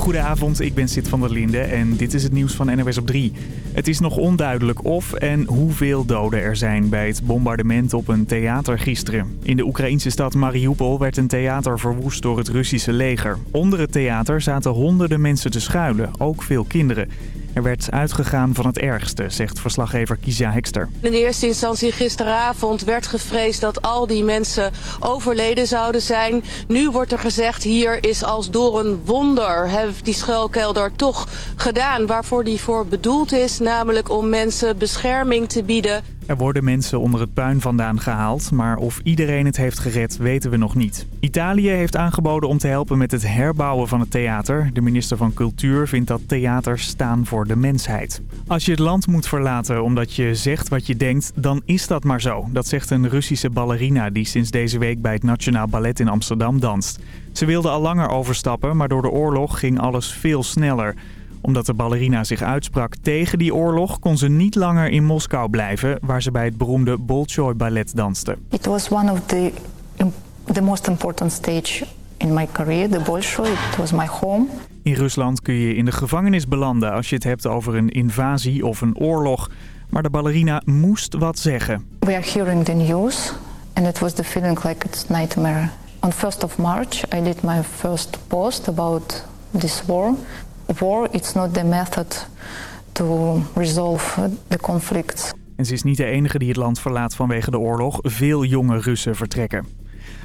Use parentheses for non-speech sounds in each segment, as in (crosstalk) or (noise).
Goedenavond, ik ben Sid van der Linde en dit is het nieuws van NOS op 3. Het is nog onduidelijk of en hoeveel doden er zijn bij het bombardement op een theater gisteren. In de Oekraïnse stad Mariupol werd een theater verwoest door het Russische leger. Onder het theater zaten honderden mensen te schuilen, ook veel kinderen. Er werd uitgegaan van het ergste, zegt verslaggever Kizia Hekster. In eerste instantie gisteravond werd gevreesd dat al die mensen overleden zouden zijn. Nu wordt er gezegd hier is als door een wonder heeft die schuilkelder toch gedaan waarvoor die voor bedoeld is. Namelijk om mensen bescherming te bieden. Er worden mensen onder het puin vandaan gehaald, maar of iedereen het heeft gered weten we nog niet. Italië heeft aangeboden om te helpen met het herbouwen van het theater. De minister van Cultuur vindt dat theaters staan voor de mensheid. Als je het land moet verlaten omdat je zegt wat je denkt, dan is dat maar zo. Dat zegt een Russische ballerina die sinds deze week bij het Nationaal Ballet in Amsterdam danst. Ze wilde al langer overstappen, maar door de oorlog ging alles veel sneller omdat de ballerina zich uitsprak tegen die oorlog... kon ze niet langer in Moskou blijven... waar ze bij het beroemde Bolshoi Ballet danste. It was one of the, the most important stage in my career, the Bolshoi. It was my home. In Rusland kun je in de gevangenis belanden... als je het hebt over een invasie of een oorlog. Maar de ballerina moest wat zeggen. We are hearing the news... and it was the feeling like it's nightmare. On 1st of March, I did my first post about this war war it's not the method to resolve the conflict. En ze is niet de enige die het land verlaat vanwege de oorlog. Veel jonge Russen vertrekken.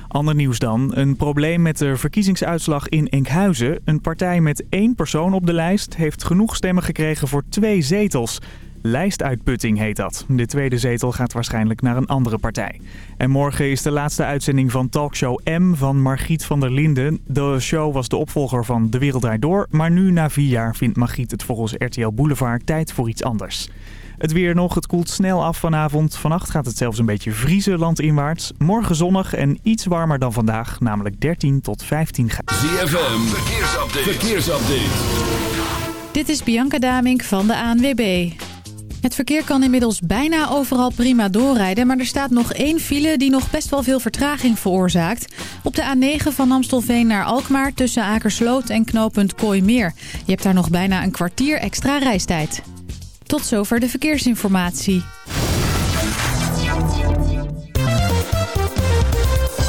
Ander nieuws dan. Een probleem met de verkiezingsuitslag in Enkhuizen. Een partij met één persoon op de lijst heeft genoeg stemmen gekregen voor twee zetels. Lijstuitputting heet dat. De tweede zetel gaat waarschijnlijk naar een andere partij. En morgen is de laatste uitzending van Talkshow M van Margriet van der Linden. De show was de opvolger van De Wereld Draait Door. Maar nu na vier jaar vindt Margriet het volgens RTL Boulevard tijd voor iets anders. Het weer nog, het koelt snel af vanavond. Vannacht gaat het zelfs een beetje vriezen landinwaarts. Morgen zonnig en iets warmer dan vandaag, namelijk 13 tot 15 graden. ZFM, verkeersupdate. verkeersupdate. Dit is Bianca Damink van de ANWB. Het verkeer kan inmiddels bijna overal prima doorrijden... maar er staat nog één file die nog best wel veel vertraging veroorzaakt. Op de A9 van Amstelveen naar Alkmaar tussen Akersloot en knooppunt Kooimeer. Je hebt daar nog bijna een kwartier extra reistijd. Tot zover de verkeersinformatie.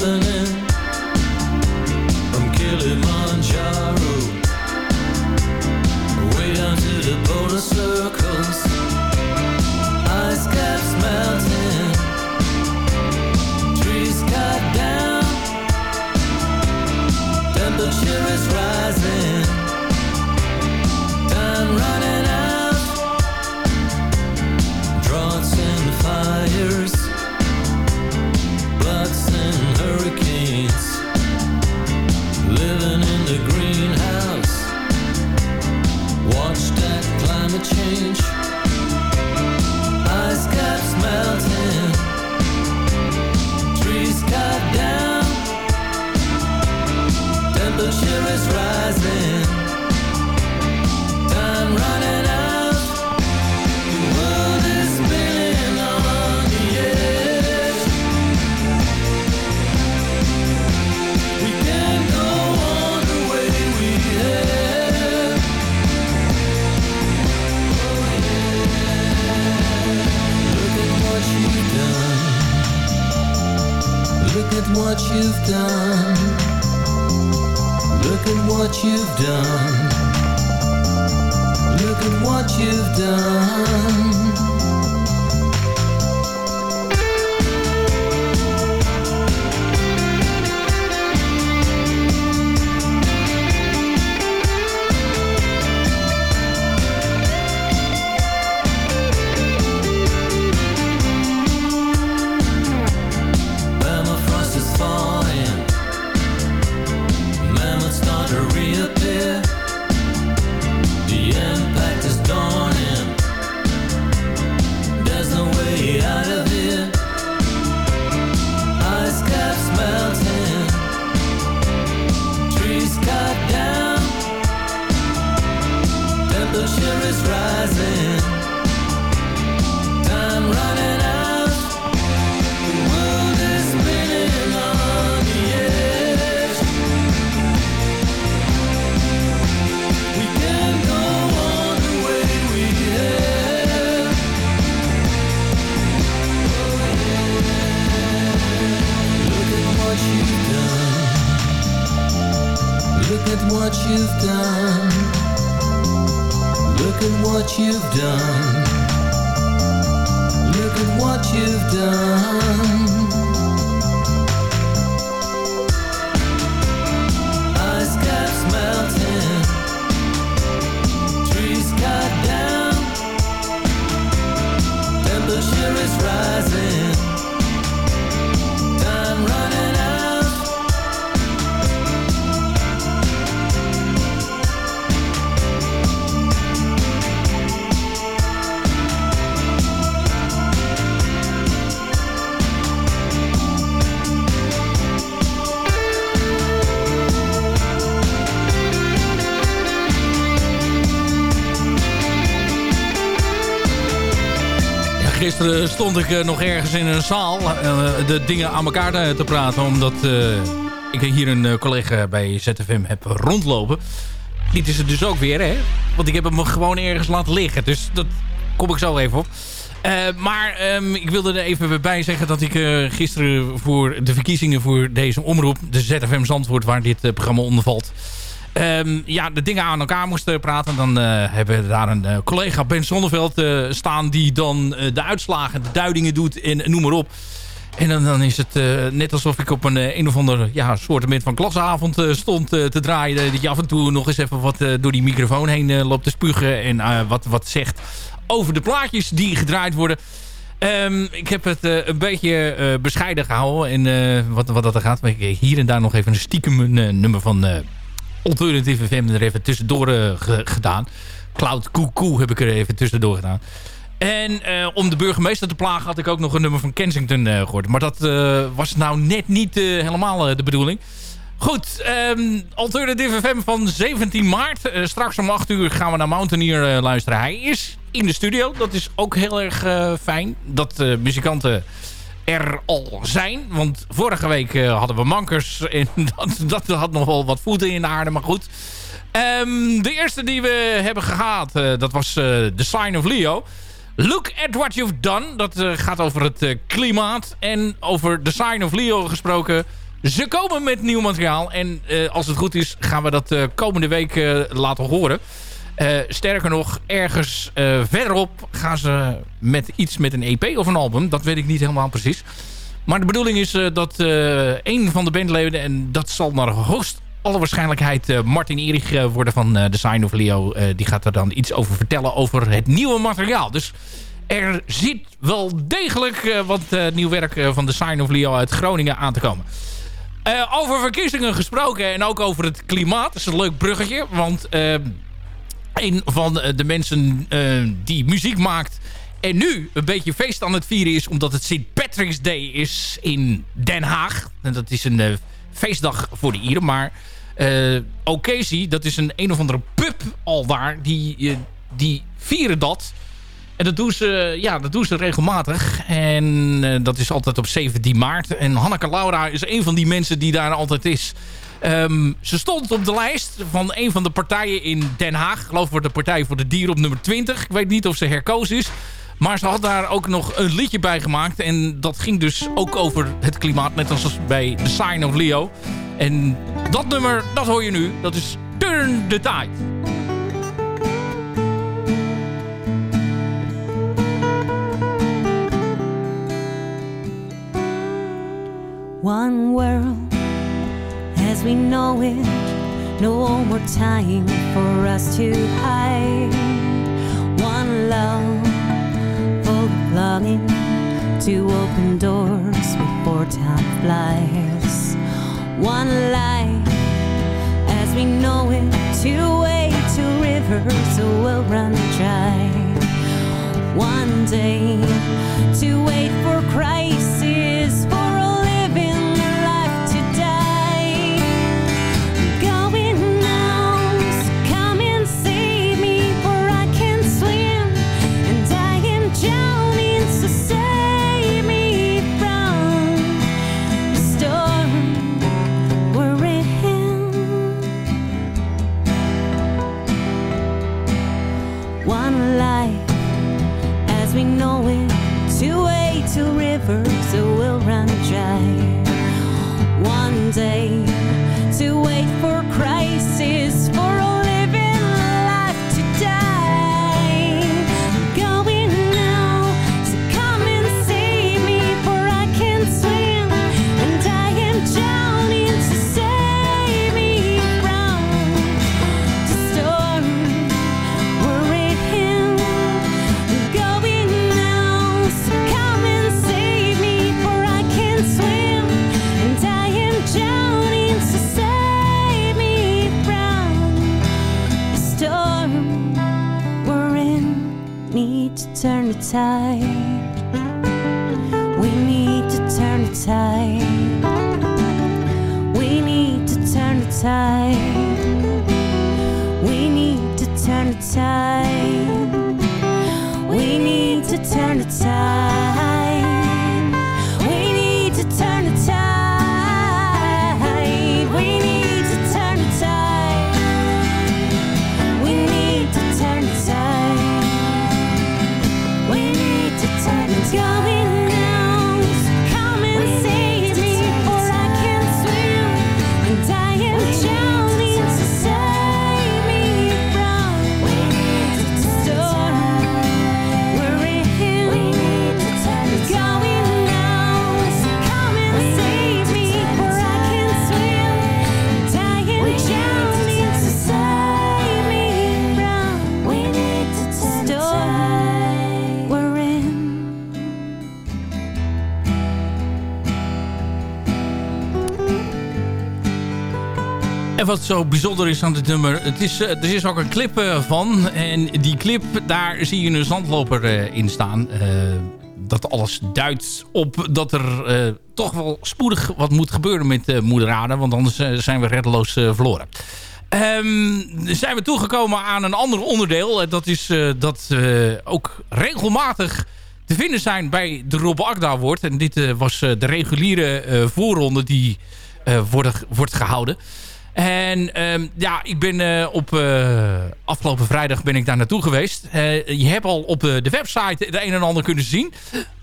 happening. Stond ik eh, nog ergens in een zaal eh, de dingen aan elkaar te, te praten. Omdat eh, ik hier een eh, collega bij ZFM heb rondlopen. Dit het dus ook weer, hè? Want ik heb hem gewoon ergens laten liggen. Dus dat kom ik zo even op. Eh, maar ehm, ik wilde er even bij zeggen dat ik eh, gisteren voor de verkiezingen voor deze omroep, de ZFM Zandvoort, waar dit eh, programma onder valt, ehm, ja, de dingen aan elkaar moesten praten. Dan eh, hebben we daar een eh, collega Ben Zonneveld eh, staan die dan de uitslagen, de duidingen doet en noem maar op. En dan, dan is het net alsof ik op een, een of ander ja, soortement van klasavond stond te draaien. Dat je af en toe nog eens even wat door die microfoon heen loopt te spugen. En wat, wat zegt over de plaatjes die gedraaid worden. Ehm, ik heb het een beetje bescheiden gehouden. En wat, wat dat er gaat. Maar hier en daar nog even een stiekem nummer van Alternative FM er even tussendoor eh, ge- gedaan. Cloud Cuckoo heb ik er even tussendoor gedaan. En eh, om de burgemeester te plagen had ik ook nog een nummer van Kensington eh, gehoord. Maar dat was nou net niet helemaal de bedoeling. Goed, ehm Alternative FM van 17 maart. Straks om 8 uur gaan we naar Mountaineer luisteren. Hij is in de studio. Dat is ook heel erg fijn. Dat muzikanten er al zijn. Want vorige week eh, hadden we mankers. En (laughs) dat, dat had nog wel wat voeten in de aarde. Maar goed. Ehm, de eerste die we hebben gehad. eh, dat was eh, The Sign of Leo. Look at what you've done. Dat gaat over het klimaat. En over The Sign of Leo gesproken. Ze komen met nieuw materiaal. En als het goed is gaan we dat komende week laten horen. Eh, sterker nog, ergens eh, verderop gaan ze met iets met een EP of een album. Dat weet ik niet helemaal precies. Maar de bedoeling is eh, dat een van de bandleden... en dat zal naar hoogst alle waarschijnlijkheid Martin Erich worden van The Sign of Leo. Die gaat er dan iets over vertellen over het nieuwe materiaal. Dus er zit wel degelijk wat nieuw werk van The Sign of Leo uit Groningen aan te komen. Over verkiezingen gesproken en ook over het klimaat. Dat is een leuk bruggetje, want... een van de mensen eh, die muziek maakt en nu een beetje feest aan het vieren is... omdat het St. Patrick's Day is in Den Haag. En dat is een eh, feestdag voor de Ieren. Maar uh, dat is een een of andere pub al daar... die, eh, die vieren dat... En dat doen ze, ja, dat doen ze regelmatig. En eh, dat is altijd op 17 maart. En Hanneke Laura is een van die mensen die daar altijd is. Ehm, ze stond op de lijst van een van de partijen in Den Haag. Ik geloof voor de Partij voor de Dieren op nummer 20. Ik weet niet of ze herkozen is. Maar ze had daar ook nog een liedje bij gemaakt. En dat ging dus ook over het klimaat. Net als bij The Sign of Leo. En dat nummer, dat hoor je nu. Dat is Turn the Tide. One world as we know it, no more time for us to hide. One love full of longing to open doors before time flies. One life as we know it, two way to rivers will run dry. One day to wait for crisis run dry. One day wat zo bijzonder is aan dit nummer, het is, eh, er is ook een clip eh, van. En die clip, daar zie je een zandloper eh, in staan. Dat alles duidt op dat er toch wel spoedig wat moet gebeuren met uh, Moeder Aarde. Want anders zijn we reddeloos verloren. Ehm, zijn we toegekomen aan een ander onderdeel. Dat is dat eh, ook regelmatig te vinden zijn bij de Rob Akda wordt. En dit was de reguliere voorronde die wordt gehouden. En ehm, ja, ik ben eh, op eh, afgelopen vrijdag ben ik daar naartoe geweest. Eh, je hebt al op de website het een en ander kunnen zien.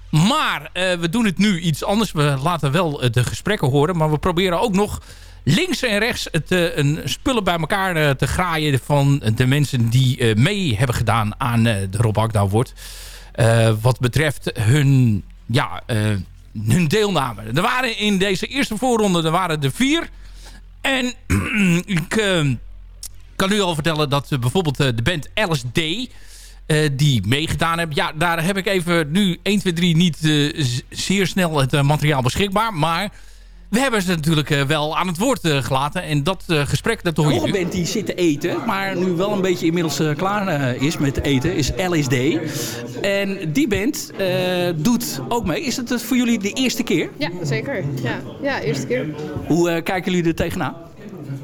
Maar we doen het nu iets anders. We laten wel de gesprekken horen. Maar we proberen ook nog links en rechts het, een spullen bij elkaar te graaien... van de mensen die mee hebben gedaan aan de Rob Akda wordt. Wat betreft hun, ja, hun deelname. Er waren in deze eerste voorronde er waren er vier... En (clears throat) ik eh, kan u al vertellen dat eh, bijvoorbeeld eh, de band LSD... eh, die meegedaan hebben. Ja, daar heb ik even nu 1, 2, 3 niet zeer snel het materiaal beschikbaar. Maar we hebben ze natuurlijk eh, wel aan het woord eh, gelaten. En dat eh, gesprek, dat hoor je Nog band die zit te eten, maar nu wel een beetje inmiddels klaar is met eten, is LSD. En die band eh, doet ook mee. Is het voor jullie de eerste keer? Ja, zeker. Ja, ja eerste keer. Hoe kijken jullie er tegenaan?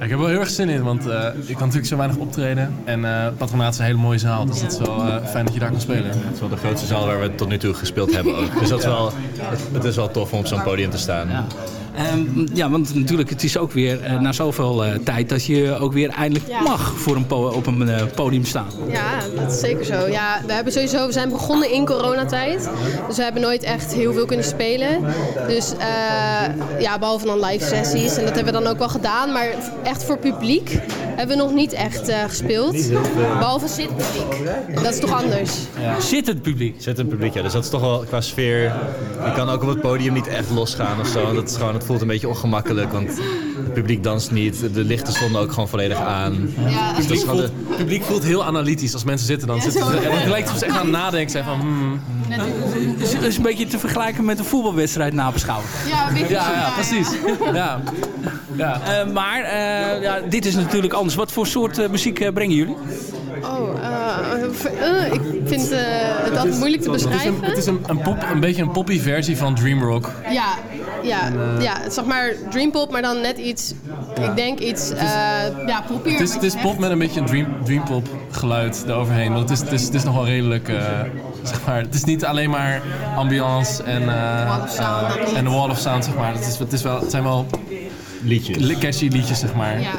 Ik heb er wel heel erg zin in, want eh, ik kan natuurlijk zo weinig optreden. En eh Patronaat is een hele mooie zaal, dus het is wel eh, fijn dat je daar kan spelen. Het is wel de grootste zaal waar we tot nu toe gespeeld hebben ook. Dus dat is wel, het, het is wel tof om op zo'n podium te staan. Ja. Ehm, ja, want natuurlijk, het is ook weer eh, na zoveel eh, tijd dat je ook weer eindelijk Ja. mag voor een op een eh, podium staan. Ja, dat is zeker zo. Ja, we hebben sowieso, we zijn begonnen in coronatijd. Dus we hebben nooit echt heel veel kunnen spelen. Dus eh, ja, behalve dan live sessies. En dat hebben we dan ook wel gedaan. Maar echt voor publiek hebben we nog niet echt eh, gespeeld. Behalve zitpubliek. En dat is toch anders? Zit het publiek? Zit een publiek, ja. Dus dat is toch wel qua sfeer. Je kan ook op het podium niet echt losgaan of zo. Dat is gewoon het voelt een beetje ongemakkelijk, want het publiek danst niet. De lichten stonden ook gewoon volledig aan. Ja. Dus de- voelt- het publiek voelt heel analytisch als mensen zitten dan. Ja, zitten ze, en het lijkt alsof ze echt aan het nadenken zijn van... hmm, Het is, is een beetje te vergelijken met een voetbalwedstrijd nabeschouwen. Ja, een beetje Ja, ja, ja, precies. Ja. Ja. Eh, maar eh, ja, dit is natuurlijk anders. Wat voor soort eh, muziek brengen jullie? Oh, ik vind eh, het altijd moeilijk te Het is, een, beschrijven. het is een, een, pop, een beetje een poppy versie van Dream Rock. Ja, ja, En, eh, ja, zeg maar dreampop, maar dan net iets, ik denk iets, eh ja, poppier. Het is, het is pop met een beetje een dream, dreampop geluid eroverheen. Want het is, het is, het is nog wel redelijk, eh, zeg maar, het is niet alleen maar ambiance en, en de wall of sound, zeg maar. Het, is, het, is wel, het zijn wel liedjes. catchy liedjes, zeg maar. Ja.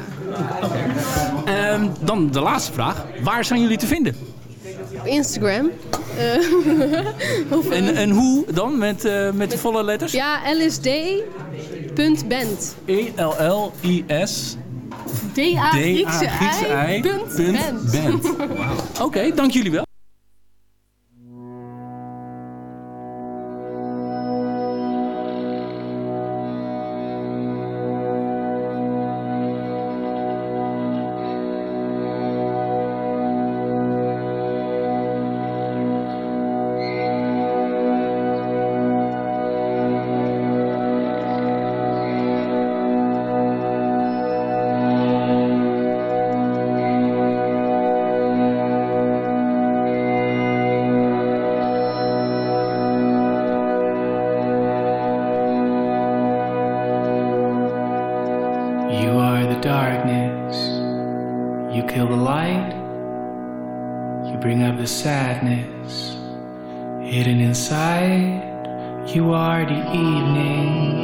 Ehm, dan de laatste vraag. Waar zijn jullie te vinden? Op Instagram. Eh, (laughs) En, en hoe dan? Met, eh, met de volle letters? Ja, lsd.band. E-L-L-I-S punt Band. band. (laughs) Oké, dank jullie wel. Darkness. You kill the light. You bring up the sadness. Hidden inside, you are the evening.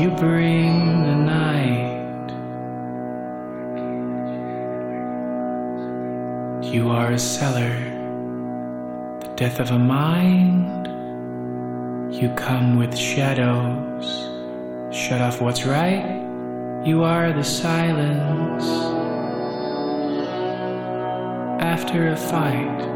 You bring the night. You are a cellar. The death of a mind. You come with shadows. Shut off what's right. You are the silence. After a fight.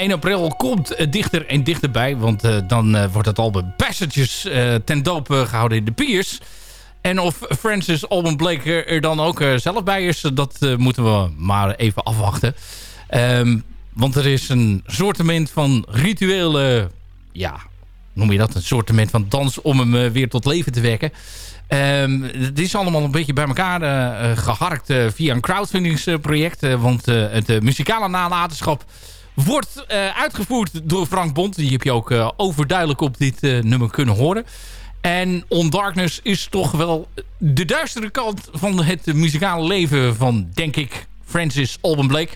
1 april komt het dichter en dichterbij. Want eh, dan eh, wordt het album Passages eh, ten doop eh, gehouden in de Piers. En of Francis Alban Blake er dan ook eh, zelf bij is... dat eh, moeten we maar even afwachten. Ehm, want er is een soortement van rituele... ja, noem je dat? Een soortement van dans om hem eh, weer tot leven te wekken. Ehm, het is allemaal een beetje bij elkaar eh, eh, geharkt eh, via een crowdfundingsproject. eh, want eh, het eh, muzikale nalatenschap wordt eh, uitgevoerd door Frank Bond. Die heb je ook eh, overduidelijk op dit eh, nummer kunnen horen. En On Darkness is toch wel de duistere kant van het muzikale leven van, denk ik, Francis Alban Blake.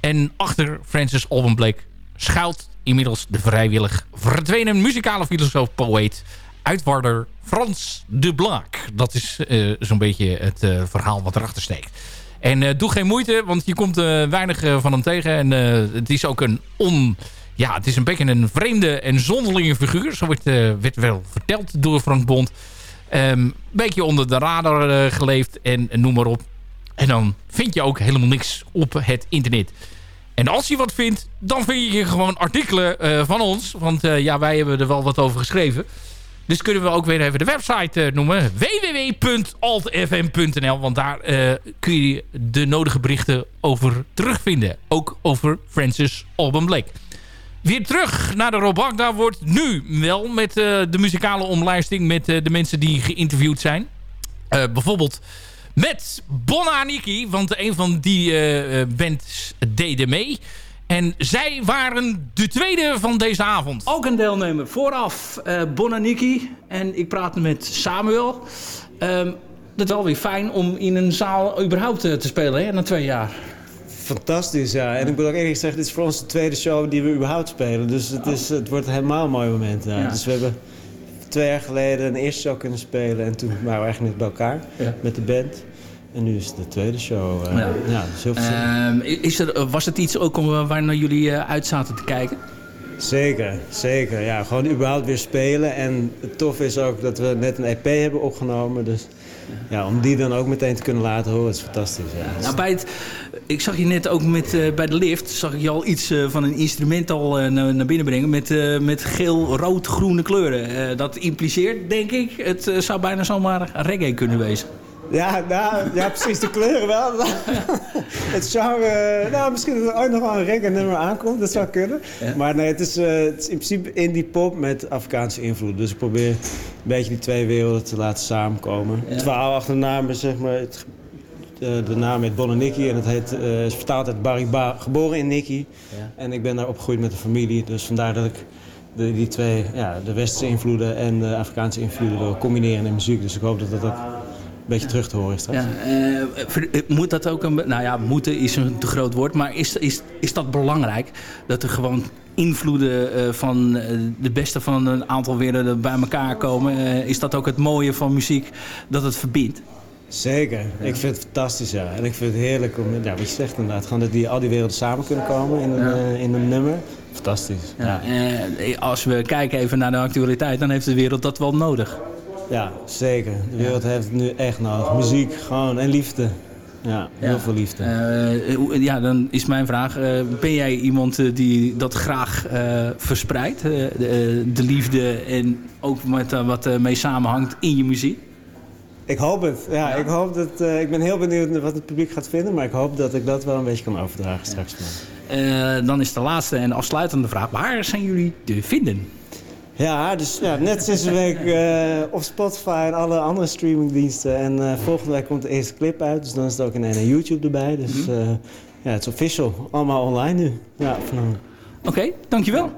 En achter Francis Alban Blake schuilt inmiddels de vrijwillig verdwenen muzikale filosoof, poëet, uitwaarder Frans de Blaak. Dat is zo'n beetje het verhaal wat erachter steekt. En eh, doe geen moeite, want je komt eh, weinig eh, van hem tegen. En het is ook een on... Ja, het is een beetje een vreemde en zonderlinge figuur. Zo werd, wel verteld door Frank Bond. Een beetje onder de radar geleefd en, noem maar op. En dan vind je ook helemaal niks op het internet. En als je wat vindt, dan vind je gewoon artikelen van ons. Want ja, wij hebben er wel wat over geschreven. Dus kunnen we ook weer even de website eh, noemen. www.altfm.nl Want daar eh, kun je de nodige berichten over terugvinden. Ook over Francis Alban Blake. Weer terug naar de Robak. Daar wordt nu wel met eh, de muzikale omlijsting... met de mensen die geïnterviewd zijn. Bijvoorbeeld met Bonna Niki. Want een van die bands deden mee. En zij waren de tweede van deze avond. Ook een deelnemer. Vooraf eh Bonaniki en ik praatte met Samuel. Ehm dat is wel weer fijn om in een zaal überhaupt eh, te spelen hè, na twee jaar. Fantastisch, ja. En ik moet ook eerlijk zeggen, dit is voor ons de tweede show die we überhaupt spelen. Dus het, is, het wordt helemaal een mooi moment. Ja. Ja. Dus we hebben twee jaar geleden een eerste show kunnen spelen. En toen waren we eigenlijk net bij elkaar Ja. met de band. En nu is het de tweede show. eh, Ja. ja. dat is heel veel zin. Ehm, is er, eh, was het iets ook om, eh, waar naar jullie eh, uit zaten te kijken? Zeker, zeker. Ja, gewoon überhaupt weer spelen. En het tof is ook dat we net een EP hebben opgenomen. Dus ja, om die dan ook meteen te kunnen laten horen, is fantastisch. Ja. Nou, bij het, ik zag je net ook met, bij de lift, zag ik je al iets van een instrument al naar, naar binnen brengen met, met geel, rood, groene kleuren. Dat impliceert, denk ik, het zou bijna zomaar reggae kunnen wezen. Ja, nou, ja, precies, de kleuren wel. (laughs) het zou, eh, nou, misschien dat er ooit nog wel een reggae nummer aankomt, dat zou kunnen. Maar nee, het is, het is in principe indie pop met Afrikaanse invloed. Dus ik probeer een beetje die twee werelden te laten samenkomen. Het verhaal achter de naam is zeg maar, het, de, de naam heet Bonaniki en het heet, eh, is vertaald uit Bariba, geboren in Nikki. En ik ben daar opgegroeid met de familie, dus vandaar dat ik de, die twee, ja, de westerse invloeden en de Afrikaanse invloeden wil combineren in muziek. Dus ik hoop dat dat ook een beetje terug te horen is straks. Ja, eh, eh, moet dat ook een... Nou ja, moeten is een te groot woord. Maar is, is, is dat belangrijk? Dat er gewoon invloeden eh, van de beste van een aantal werelden bij elkaar komen. Is dat ook het mooie van muziek, dat het verbindt? Zeker. Ik vind het fantastisch, ja. En ik vind het heerlijk om, ja, wat je zegt inderdaad, gewoon dat die, al die werelden samen kunnen komen in een, in een nummer. Fantastisch. Ja. als we kijken even naar de actualiteit, dan heeft de wereld dat wel nodig. Ja, zeker. De wereld heeft het nu echt nodig. Muziek, gewoon, en liefde. Ja, heel Ja. veel liefde. Eh, hoe- ja, dan is mijn vraag, eh, ben jij iemand eh, die dat graag eh, verspreidt? eh, de, eh, de liefde en ook met eh, wat eh, mee samenhangt in je muziek? Ik hoop het. Ja, Ik, hoop dat, eh, ik ben heel benieuwd wat het publiek gaat vinden, maar ik hoop dat ik dat wel een beetje kan overdragen straks. Eh, dan is de laatste en afsluitende vraag. Waar zijn jullie te vinden? Ja, dus ja, net sinds een week eh, op Spotify en alle andere streamingdiensten. En eh, volgende week komt de eerste clip uit, dus dan is het ook in en YouTube erbij. Dus eh, ja, het is official. Allemaal online nu. Ja. Oké, dankjewel.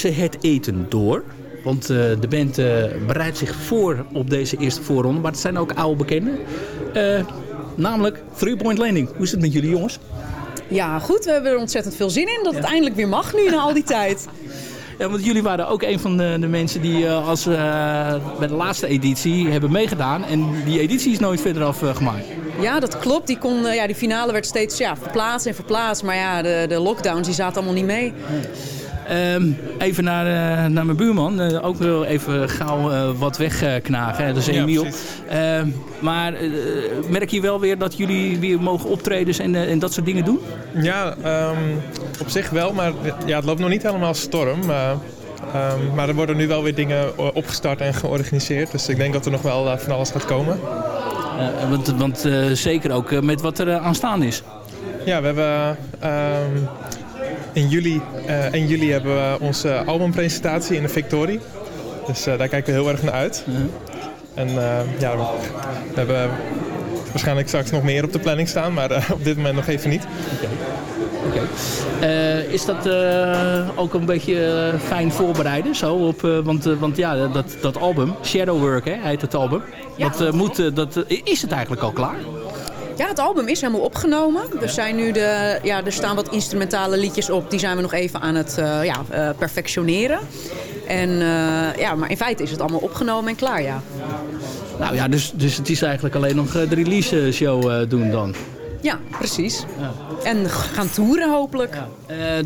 Tussen het eten door. Want eh, de band eh, bereidt zich voor op deze eerste voorronde. Maar het zijn ook oude bekenden. Eh, namelijk Three Point Landing. Hoe is het met jullie jongens? Ja, goed. We hebben er ontzettend veel zin in dat het eindelijk weer mag nu na al die (laughs) tijd. Ja, want jullie waren ook een van de, de mensen die als, bij de laatste editie hebben meegedaan. En die editie is nooit verder af eh, gemaakt. Ja, dat klopt. Die, kon, ja, die finale werd steeds ja, verplaatst en verplaatst. Maar ja, de, de lockdowns die zaten allemaal niet mee. Ehm, even naar, eh, naar mijn buurman. Eh, ook wel even gauw eh, wat wegknagen. Dat is Emiel. Ehm, maar merk je wel weer dat jullie weer mogen optredens en, en dat soort dingen doen? Ja, ehm, op zich wel, maar ja, het loopt nog niet helemaal storm. maar, maar er worden nu wel weer dingen opgestart en georganiseerd. Dus ik denk dat er nog wel van alles gaat komen. Want want zeker ook met wat er aanstaan is. Ja, we hebben in juli, eh 1 juli hebben we onze albumpresentatie in de Victorie. Dus eh, daar kijken we heel erg naar uit. En eh, ja, we, we hebben waarschijnlijk straks nog meer op de planning staan, maar eh, (laughs) op dit moment nog even niet. Oké. Eh, is dat eh, ook een beetje fijn voorbereiden? Zo op, eh, want, eh, want ja, dat, dat album, Shadowwork hè, heet het album. dat, eh, moet, dat, is het eigenlijk al klaar? Ja, het album is helemaal opgenomen. Er, zijn nu de, ja, er staan wat instrumentale liedjes op. Die zijn we nog even aan het eh, ja, eh, perfectioneren. En, eh, ja, maar in feite is het allemaal opgenomen en klaar, ja. Nou ja, dus, dus het is eigenlijk alleen nog de release show doen dan. Ja, precies. En gaan toeren hopelijk.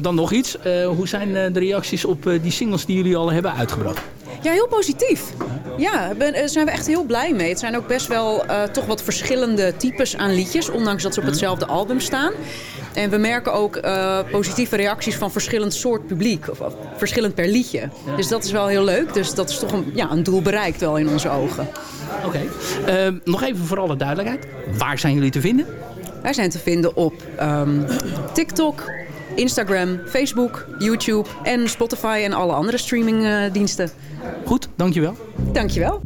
Dan nog iets. Hoe zijn de reacties op die singles die jullie al hebben uitgebracht? Ja, heel positief. Ja, daar zijn we echt heel blij mee. Het zijn ook best wel eh, toch wat verschillende types aan liedjes, ondanks dat ze op hetzelfde album staan. En we merken ook eh, positieve reacties van verschillend soort publiek, of, of verschillend per liedje. Dus dat is wel heel leuk. Dus dat is toch een, ja, een doel bereikt wel in onze ogen. Oké. Eh, nog even voor alle duidelijkheid. Waar zijn jullie te vinden? Wij zijn te vinden op ehm, TikTok, Instagram, Facebook, YouTube en Spotify en alle andere streamingdiensten. Goed, dankjewel. Dankjewel.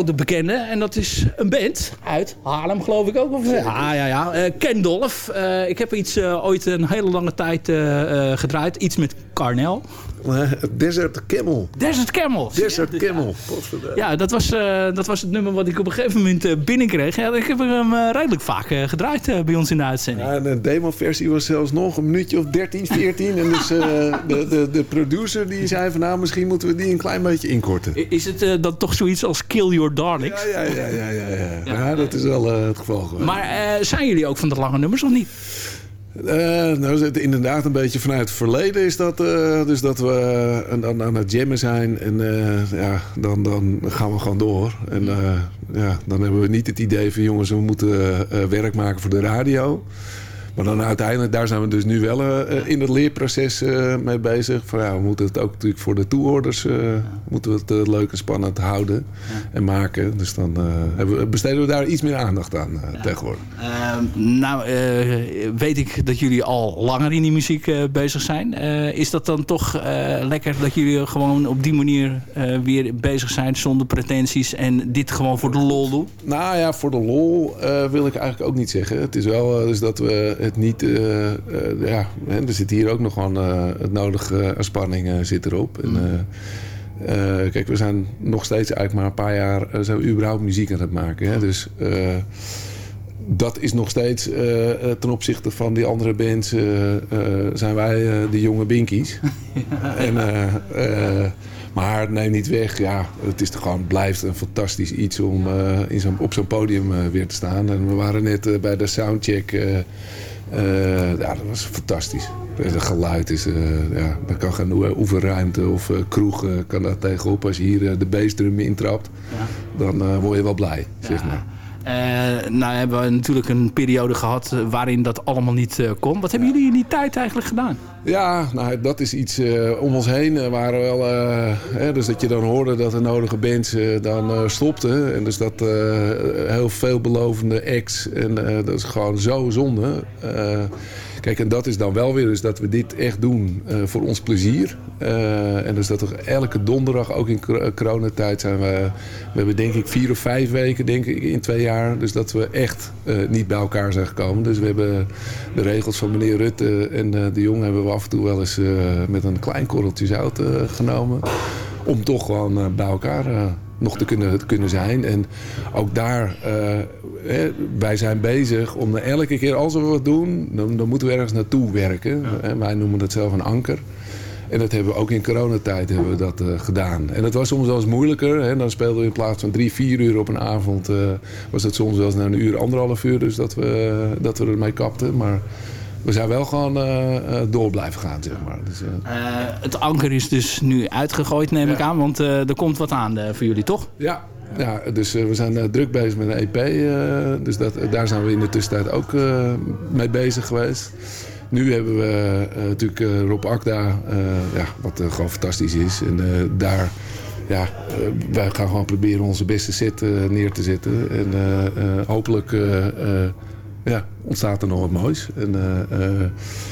Oude bekende. En dat is een band uit Haarlem, geloof ik ook. Of, ja, ja, ja. Eh, Ken. Eh, ik heb iets eh, ooit een hele lange tijd eh, eh, gedraaid. Iets met Carnel. Desert Camel. Desert Camel. Desert Camel. Ja, dat was, eh, dat was het nummer wat ik op een gegeven moment binnenkreeg. Ja, ik heb hem eh, redelijk vaak eh, gedraaid eh, bij ons in de uitzending. Ja, en de demo-versie was zelfs nog een minuutje of 13, 14. en dus eh, de, de, de producer die zei van nou, misschien moeten we die een klein beetje inkorten. Is het eh, dan toch zoiets als Kill Your Darlings? Ja, ja, ja, ja, ja. ja. Dat is wel eh, het geval geweest. Maar eh, zijn jullie ook van de lange nummers of niet? Eh, nou, inderdaad een beetje vanuit het verleden is dat, dus dat we aan, aan, het jammen zijn. En ja, dan, dan gaan we gewoon door. En ja, dan hebben we niet het idee van jongens, we moeten werk maken voor de radio. Maar dan uiteindelijk, daar zijn we dus nu wel eh, eh, in het leerproces eh, mee bezig. Van, ja, we moeten het ook natuurlijk voor de toehoorders eh, moeten we het leuk en spannend houden en maken. Dus dan we, besteden we daar iets meer aandacht aan tegenwoordig. Ehm, nou, weet ik dat jullie al langer in die muziek bezig zijn. Is dat dan toch lekker dat jullie gewoon op die manier weer bezig zijn zonder pretenties en dit gewoon voor de lol doen? Nou ja, voor de lol wil ik eigenlijk ook niet zeggen. Het is wel dus dat we het niet... eh, eh, ja, hè, er zit hier ook nog gewoon eh, het nodige aan spanning eh, zit erop. En, eh, kijk, we zijn nog steeds eigenlijk maar een paar jaar... zijn we überhaupt muziek aan het maken. Hè? Dus... dat is nog steeds ten opzichte van die andere bands... zijn wij de jonge binkies. (laughs) en, eh, maar het neemt niet weg. Ja, het is toch gewoon, blijft een fantastisch iets om eh, in zo'n op zo'n podium eh, weer te staan. En we waren net eh, bij de soundcheck. ja, dat was fantastisch. Het geluid is, ja, daar kan geen oe- oefenruimte of kroeg kan daar tegenop. Als je hier de bassdrum intrapt, dan eh, word je wel blij, zeg maar. Eh, nou hebben we natuurlijk een periode gehad eh, waarin dat allemaal niet eh, kon. Wat hebben jullie in die tijd eigenlijk gedaan? Ja, nou, dat is iets om ons heen. waren wel, eh, hè, dus dat je dan hoorde dat de nodige bands dan stopten. En dus dat heel veelbelovende acts. En dat is gewoon zo zonde. Eh, Kijk, en dat is dan wel weer dus dat we dit echt doen eh, voor ons plezier. Eh, en dus dat we elke donderdag, ook in cor- coronatijd, zijn we... We hebben denk ik vier of vijf weken denk ik, in twee jaar. Dus dat we echt eh, niet bij elkaar zijn gekomen. Dus we hebben de regels van meneer Rutte en eh, de Jong... hebben we af en toe wel eens eh, met een klein korreltje zout eh, genomen. Om toch gewoon eh, bij elkaar eh, nog te kunnen, kunnen zijn. En ook daar, eh, hè, wij zijn bezig om elke keer als we wat doen, dan, dan moeten we ergens naartoe werken. En wij noemen dat zelf een anker. En dat hebben we ook in coronatijd hebben we dat, eh, gedaan. En dat was soms wel eens moeilijker. Hè? Dan speelden we in plaats van drie, vier uur op een avond... eh, was het soms wel eens na een uur, anderhalf uur. Dus dat we, dat we ermee kapten. Maar we zijn wel gewoon eh, eh, door blijven gaan, zeg maar. Dus, eh, het anker is dus nu uitgegooid, neem ik aan. Want er komt wat aan voor jullie, toch? Ja, ja dus we zijn druk bezig met een EP. dus dat, daar zijn we in de tussentijd ook mee bezig geweest. Nu hebben we natuurlijk Rob Akda, ja, wat gewoon fantastisch is. En daar, ja, wij gaan gewoon proberen onze beste set neer te zetten. En hopelijk ja, ontstaat er nog wat moois. En, eh, eh,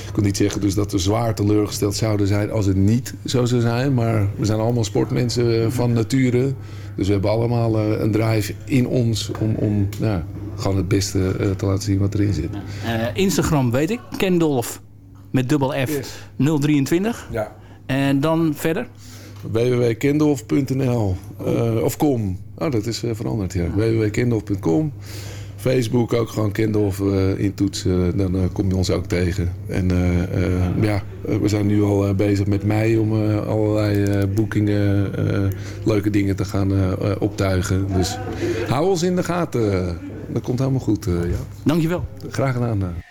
ik wil niet zeggen dus dat we zwaar teleurgesteld zouden zijn als het niet zo zou zijn. Maar we zijn allemaal sportmensen eh, van nature. Dus we hebben allemaal een drive in ons om, om ja, gewoon het beste te laten zien wat erin zit. Instagram weet ik, Kendolf met dubbel F 023. Ja. En dan verder? www.kindolf.nl eh, of com. Oh, dat is veranderd, ja. www.kindolf.com. Facebook ook gewoon Kindolf eh intoetsen. Dan eh, kom je ons ook tegen. En eh, ja, we zijn nu al bezig met mei om allerlei boekingen, leuke dingen te gaan optuigen. Dus hou ons in de gaten. Dat komt helemaal goed, ja. Dankjewel. Graag gedaan.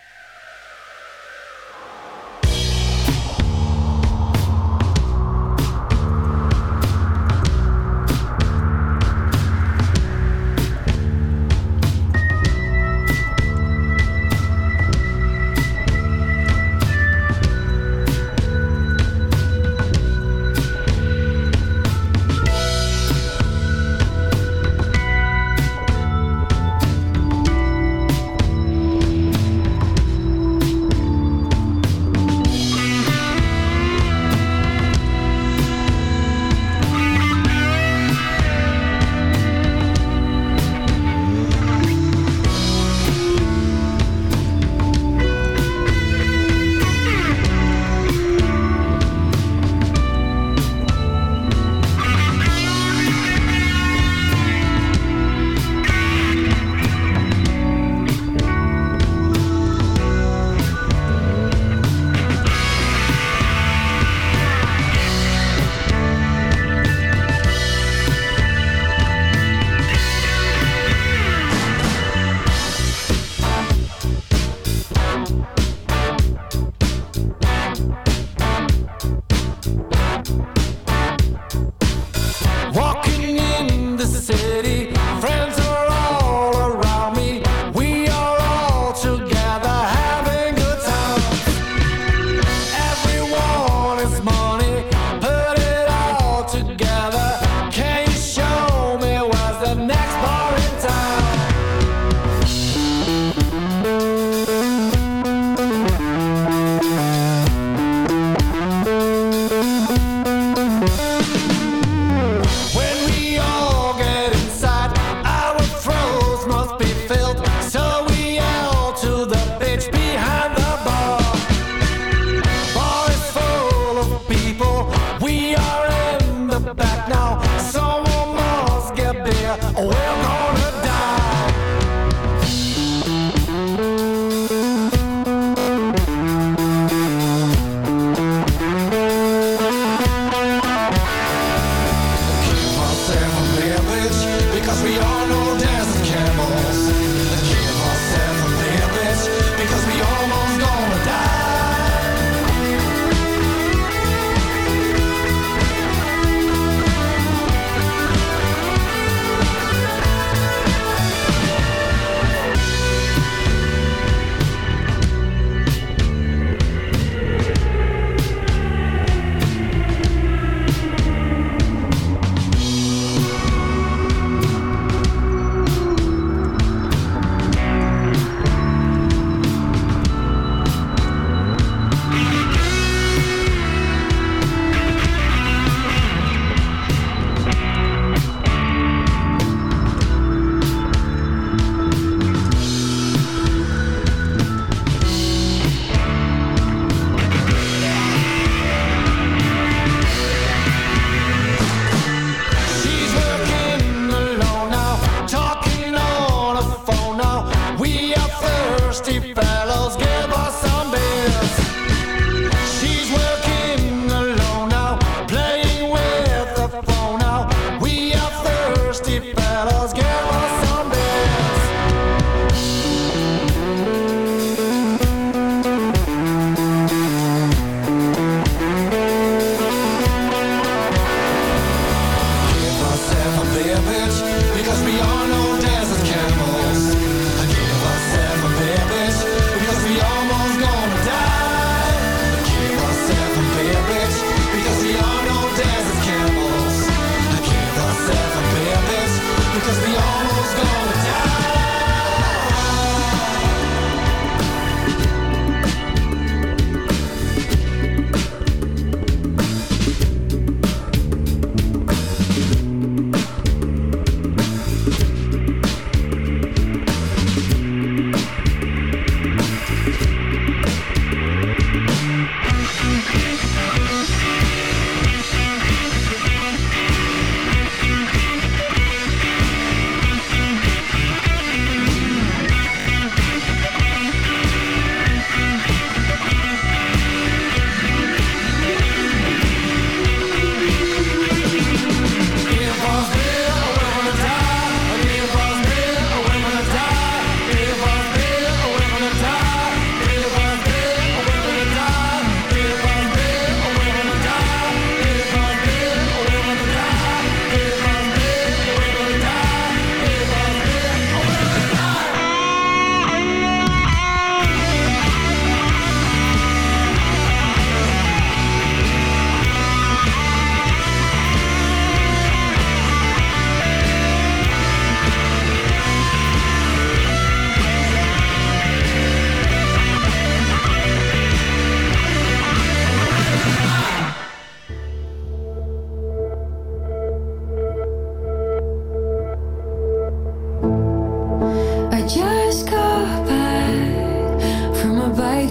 爱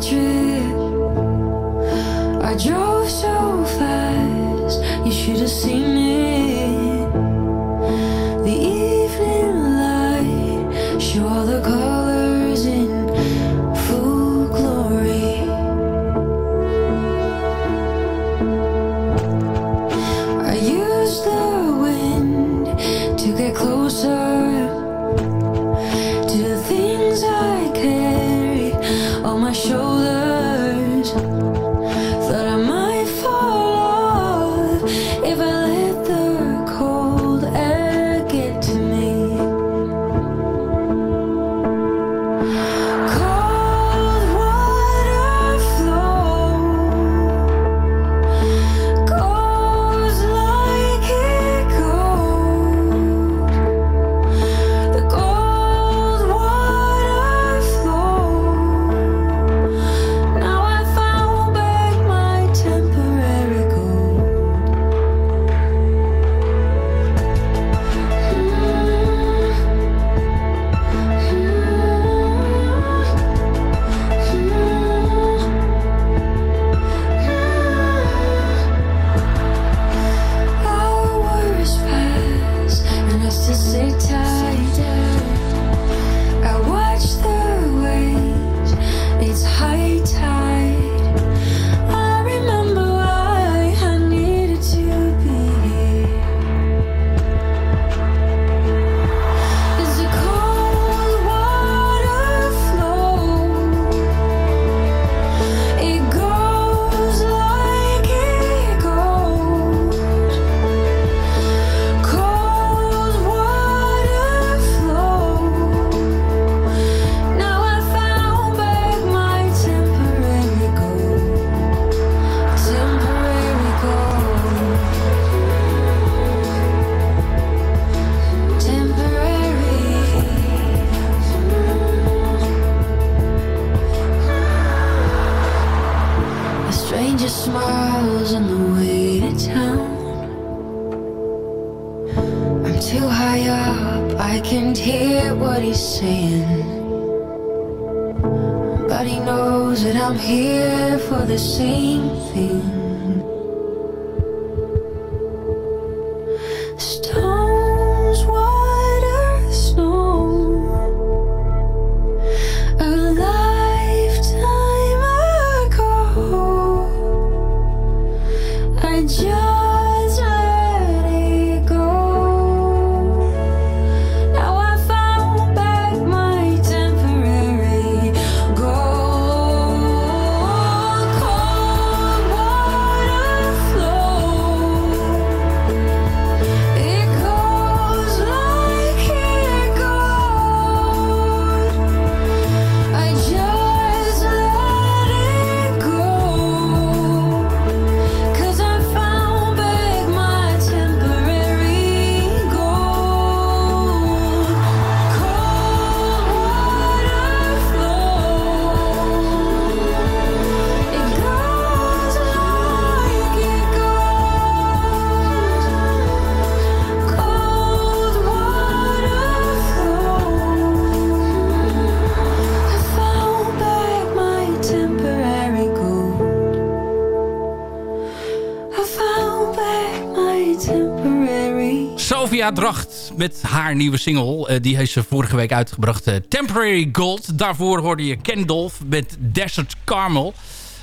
Dracht met haar nieuwe single. Eh, die heeft ze vorige week uitgebracht. eh, Temporary Gold. Daarvoor hoorde je Ken Dolph met Desert Carmel.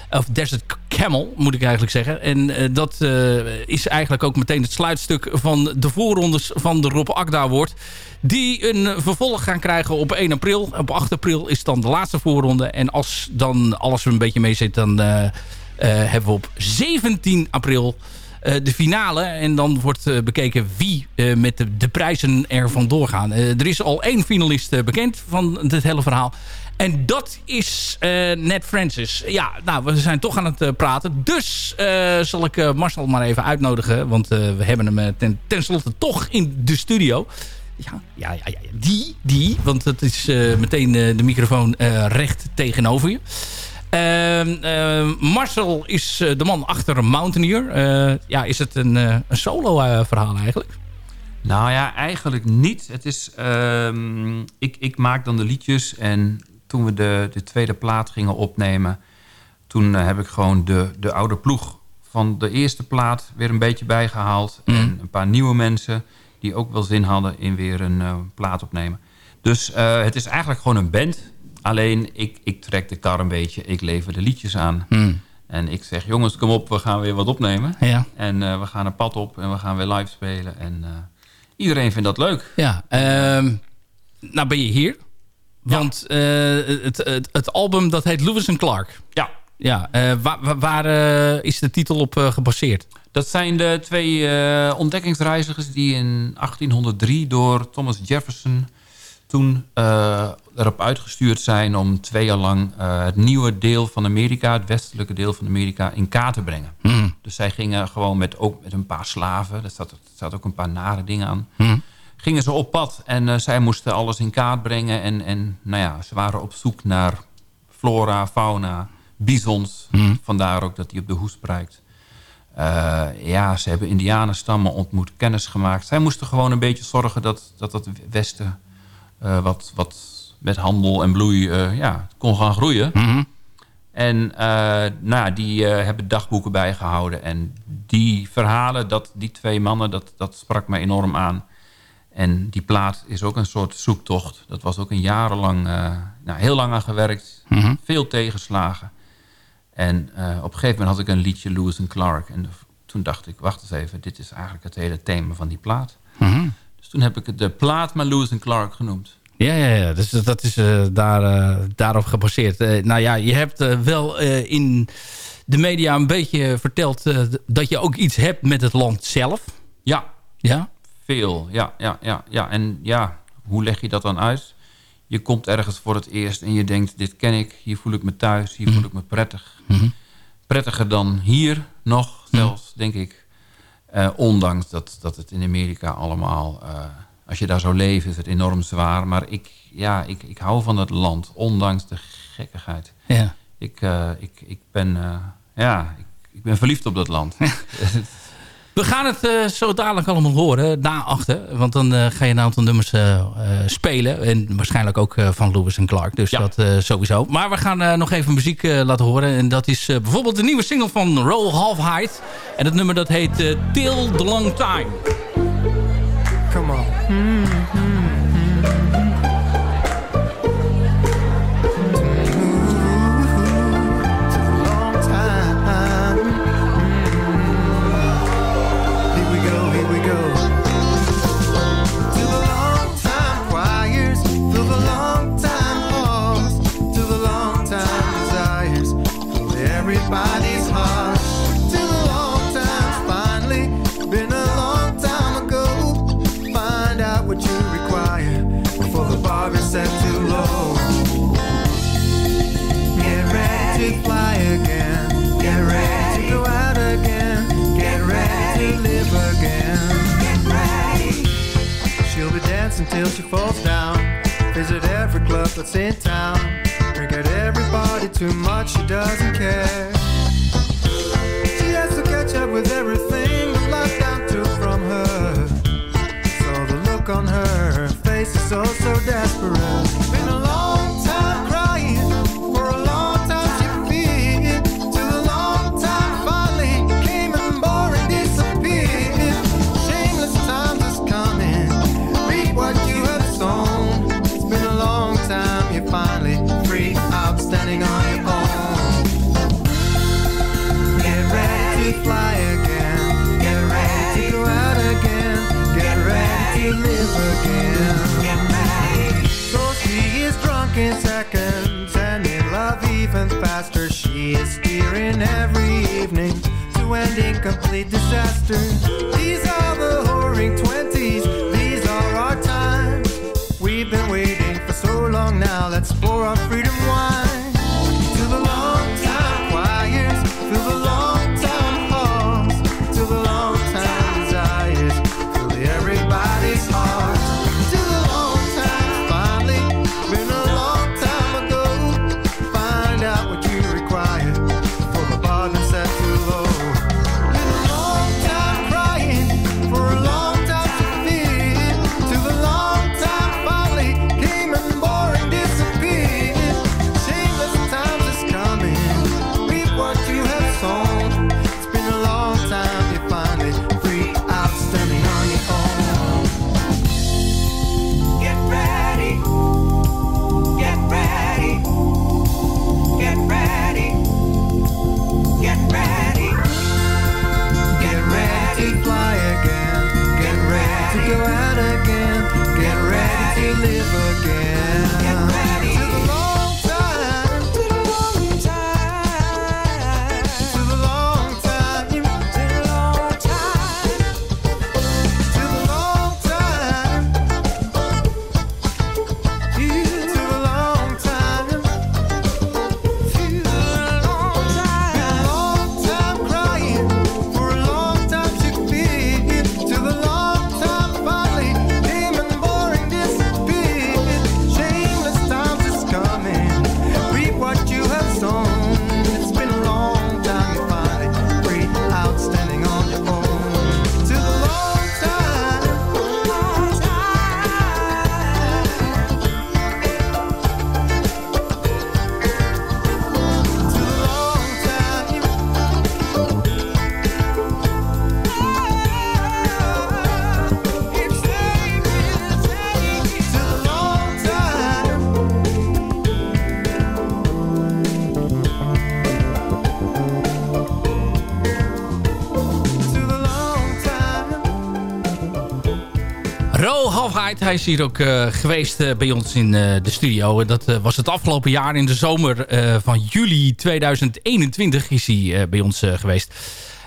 Of Desert Camel, moet ik eigenlijk zeggen. En eh, dat is eigenlijk ook meteen het sluitstuk van de voorrondes van de Rob Akda Award. Die een vervolg gaan krijgen op 1 april. Op 8 april is dan de laatste voorronde. En als dan alles er een beetje mee zit, dan hebben we op 17 april de finale. En dan wordt eh, bekeken wie eh, met de, de prijzen er vandoor gaan. Eh, er is al één finalist eh, bekend van dit hele verhaal. En dat is eh Ned Francis. Ja, nou, we zijn toch aan het eh, praten. Dus eh, zal ik eh, Marcel maar even uitnodigen. Want eh, we hebben hem eh, ten, tenslotte toch in de studio. Ja, ja, ja, ja, die, die. Want het is eh, meteen eh, de microfoon eh, recht tegenover je. Ehm, ehm, Marcel is eh, de man achter Mountaineer. Eh, ja, is het een, eh, een solo verhaal eigenlijk? Nou ja, eigenlijk niet. Het is, ehm, ik, ik maak dan de liedjes en toen we de, de tweede plaat gingen opnemen... toen heb ik gewoon de, de oude ploeg van de eerste plaat weer een beetje bijgehaald. En een paar nieuwe mensen die ook wel zin hadden in weer een plaat opnemen. Dus het is eigenlijk gewoon een band. Alleen ik, ik trek de kar een beetje, ik lever de liedjes aan. Hmm. En ik zeg, jongens, kom op, we gaan weer wat opnemen. Ja. En eh, we gaan een pad op en we gaan weer live spelen. En eh, iedereen vindt dat leuk. Ja, ehm, nou ben je hier. Want eh, het, het, het album dat heet Lewis and Clark. Ja. Ja, waar, waar- is de titel op gebaseerd? Dat zijn de twee ontdekkingsreizigers die in 1803 door Thomas Jefferson toen eh, erop uitgestuurd zijn om twee jaar lang eh, het nieuwe deel van Amerika, het westelijke deel van Amerika, in kaart te brengen. Hmm. Dus zij gingen gewoon met, ook met een paar slaven, er staat, staat ook een paar nare dingen aan, Hmm. gingen ze op pad en eh, zij moesten alles in kaart brengen. En, en nou ja, ze waren op zoek naar flora, fauna, bisons. Hmm. Vandaar ook dat hij op de hoes prijkt. Ja, ze hebben indianenstammen ontmoet, kennis gemaakt. Zij moesten gewoon een beetje zorgen dat dat, dat Westen wat, wat met handel en bloei eh, ja, kon gaan groeien. En eh, nou, die eh, hebben dagboeken bijgehouden. En die verhalen, dat, die twee mannen, dat, dat sprak me enorm aan. En die plaat is ook een soort zoektocht. Dat was ook een jarenlang, eh, nou, heel lang aan gewerkt. Mhm. Veel tegenslagen. En eh, op een gegeven moment had ik een liedje Lewis and Clark. En toen dacht ik, wacht eens even, dit is eigenlijk het hele thema van die plaat. Mhm. Dus toen heb ik het de plaat maar Lewis and Clark genoemd. Ja, ja, ja. Dus dat is eh, daar, eh, daarop gebaseerd. Eh, nou ja, je hebt wel in de media een beetje verteld... dat je ook iets hebt met het land zelf. Ja. Ja? Veel, ja, ja, ja, ja. En ja, hoe leg je dat dan uit? Je komt ergens voor het eerst en je denkt, dit ken ik. Hier voel ik me thuis, hier voel ik me prettig. Prettiger dan hier nog zelfs, denk ik. Eh, ondanks dat, dat het in Amerika allemaal... eh, als je daar zou leven, is het enorm zwaar. Maar ik, ja, ik, ik hou van het land, ondanks de gekkigheid. Ja. Ik, eh, ik, ik ben... ja, ik, ik ben verliefd op dat land. (laughs) We gaan het eh, zo dadelijk allemaal horen, na achter. Want dan eh, ga je een aantal nummers eh, eh, spelen. En waarschijnlijk ook eh, van Lewis en Clark. Dus dat eh, sowieso. Maar we gaan eh, nog even muziek eh, laten horen. En dat is eh, bijvoorbeeld de nieuwe single van Roll Half Height. En het nummer dat heet eh, Till the Long Time. Come on. Long Dancing till she falls down. Visit every club that's in town. Drink at every party too much, she doesn't care. She has to catch up with everything the lockdown took from her. So the look on her face is so, so desperate. Let's pour our freedom wine. Hij is hier ook eh, geweest eh, bij ons in eh, de studio. Dat was het afgelopen jaar in de zomer van juli 2021 is hij bij ons geweest.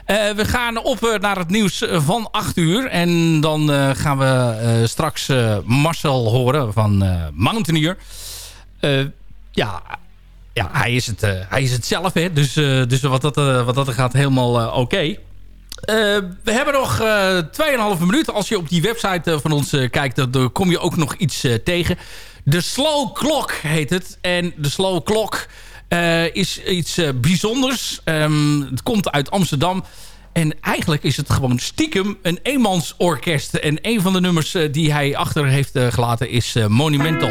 We gaan op naar het nieuws van 8 uur. En dan gaan we straks Marcel horen van Mountaineer. Ja, ja hij, is het, hij is het zelf. Hè? Dus, dus wat, dat, wat dat gaat helemaal oké. We hebben nog eh 2,5 minuten. Als je op die website eh, van ons eh, kijkt, dan, kom je ook nog iets eh, tegen. De Slow Clock heet het. En de Slow Clock eh, is iets eh, bijzonders. Ehm, het komt uit Amsterdam. En eigenlijk is het gewoon stiekem een eenmansorkest. En een van de nummers eh, die hij achter heeft eh, gelaten is eh, Monumental.